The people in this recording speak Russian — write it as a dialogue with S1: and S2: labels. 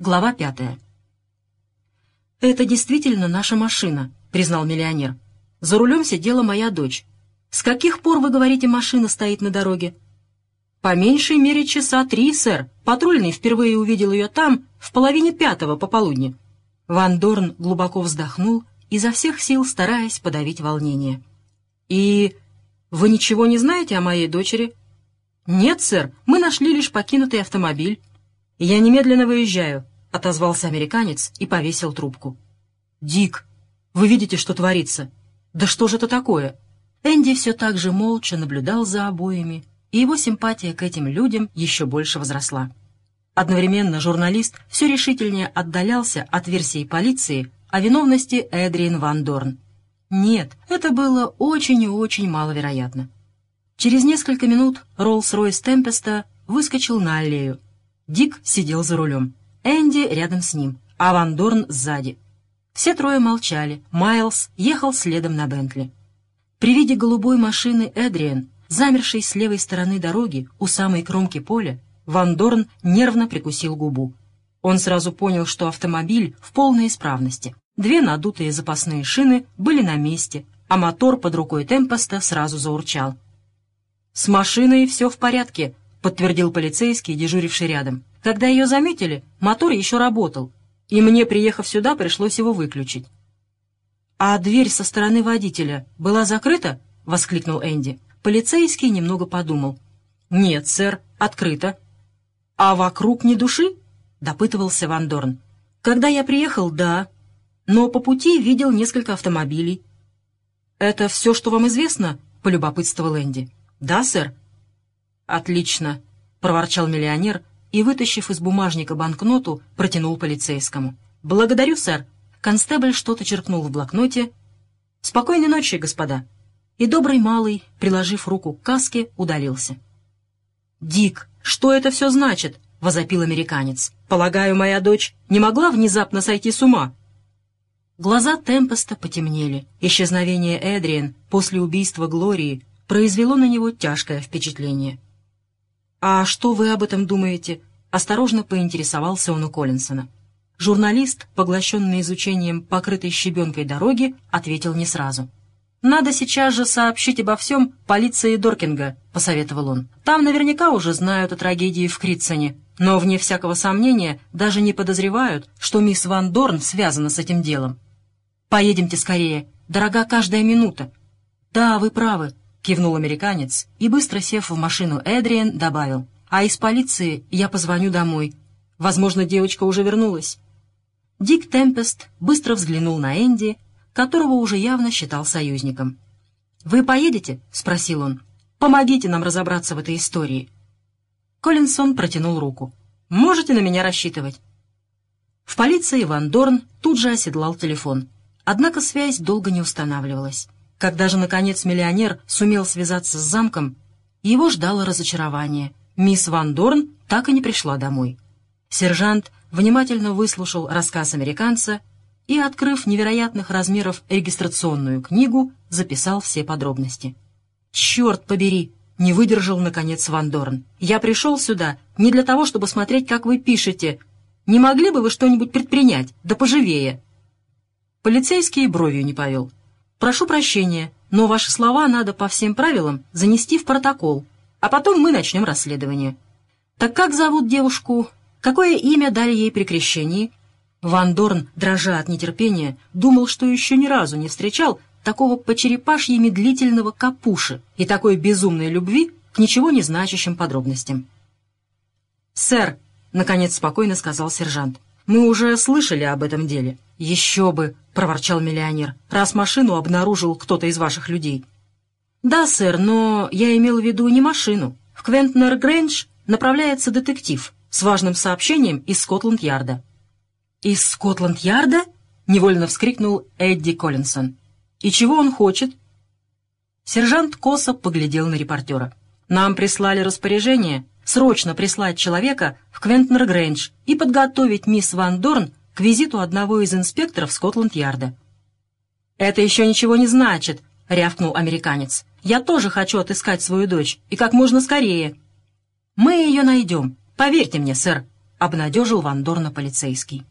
S1: Глава пятая. «Это действительно наша машина», — признал миллионер. «За рулем сидела моя дочь. С каких пор, вы говорите, машина стоит на дороге?» «По меньшей мере часа три, сэр. Патрульный впервые увидел ее там, в половине пятого пополудни». Ван Дорн глубоко вздохнул, изо всех сил стараясь подавить волнение. «И вы ничего не знаете о моей дочери?» «Нет, сэр, мы нашли лишь покинутый автомобиль». «Я немедленно выезжаю. — отозвался американец и повесил трубку. «Дик, вы видите, что творится? Да что же это такое?» Энди все так же молча наблюдал за обоими, и его симпатия к этим людям еще больше возросла. Одновременно журналист все решительнее отдалялся от версии полиции о виновности Эдриен Ван Дорн. Нет, это было очень и очень маловероятно. Через несколько минут Роллс-Ройс Темпеста выскочил на аллею. Дик сидел за рулем. Энди рядом с ним, а Ван Дорн сзади. Все трое молчали. Майлз ехал следом на Бентли. При виде голубой машины Эдриен, замершей с левой стороны дороги у самой кромки поля, Ван Дорн нервно прикусил губу. Он сразу понял, что автомобиль в полной исправности. Две надутые запасные шины были на месте, а мотор под рукой Темпоста сразу заурчал. «С машиной все в порядке», — подтвердил полицейский, дежуривший рядом. Когда ее заметили, мотор еще работал, и мне, приехав сюда, пришлось его выключить. «А дверь со стороны водителя была закрыта?» — воскликнул Энди. Полицейский немного подумал. «Нет, сэр, открыто». «А вокруг ни души?» — допытывался Ван Дорн. «Когда я приехал, да. Но по пути видел несколько автомобилей». «Это все, что вам известно?» — полюбопытствовал Энди. «Да, сэр». «Отлично», — проворчал миллионер, и, вытащив из бумажника банкноту, протянул полицейскому. «Благодарю, сэр». Констебль что-то черкнул в блокноте. «Спокойной ночи, господа». И добрый малый, приложив руку к каске, удалился. «Дик, что это все значит?» — возопил американец. «Полагаю, моя дочь не могла внезапно сойти с ума?» Глаза Темпеста потемнели. Исчезновение Эдриен после убийства Глории произвело на него тяжкое впечатление. «А что вы об этом думаете?» — осторожно поинтересовался он у Коллинсона. Журналист, поглощенный изучением покрытой щебенкой дороги, ответил не сразу. «Надо сейчас же сообщить обо всем полиции Доркинга», — посоветовал он. «Там наверняка уже знают о трагедии в Критсоне, но, вне всякого сомнения, даже не подозревают, что мисс Ван Дорн связана с этим делом. Поедемте скорее, дорога каждая минута». «Да, вы правы», — кивнул американец и, быстро сев в машину Эдриен, добавил. «А из полиции я позвоню домой. Возможно, девочка уже вернулась». Дик Темпест быстро взглянул на Энди, которого уже явно считал союзником. «Вы поедете?» — спросил он. «Помогите нам разобраться в этой истории». Коллинсон протянул руку. «Можете на меня рассчитывать». В полиции Ван Дорн тут же оседлал телефон. Однако связь долго не устанавливалась. Когда же, наконец, миллионер сумел связаться с замком, его ждало разочарование. Мисс Ван Дорн так и не пришла домой. Сержант внимательно выслушал рассказ американца и, открыв невероятных размеров регистрационную книгу, записал все подробности. «Черт побери!» — не выдержал, наконец, Ван Дорн. «Я пришел сюда не для того, чтобы смотреть, как вы пишете. Не могли бы вы что-нибудь предпринять? Да поживее!» Полицейский бровью не повел. «Прошу прощения, но ваши слова надо по всем правилам занести в протокол, а потом мы начнем расследование». «Так как зовут девушку? Какое имя дали ей при крещении?» Ван Дорн, дрожа от нетерпения, думал, что еще ни разу не встречал такого почерепашьи медлительного капуши и такой безумной любви к ничего не значащим подробностям. «Сэр», — наконец спокойно сказал сержант, — «мы уже слышали об этом деле». «Еще бы!» — проворчал миллионер. «Раз машину обнаружил кто-то из ваших людей». «Да, сэр, но я имел в виду не машину. В Квентнер-Грэндж направляется детектив с важным сообщением из Скотланд-Ярда». «Из Скотланд-Ярда?» — невольно вскрикнул Эдди Коллинсон. «И чего он хочет?» Сержант косо поглядел на репортера. «Нам прислали распоряжение срочно прислать человека в Квентнер-Грэндж и подготовить мисс Ван Дорн к визиту одного из инспекторов Скотланд-Ярда. «Это еще ничего не значит», — рявкнул американец. «Я тоже хочу отыскать свою дочь, и как можно скорее». «Мы ее найдем, поверьте мне, сэр», — обнадежил Вандорна полицейский.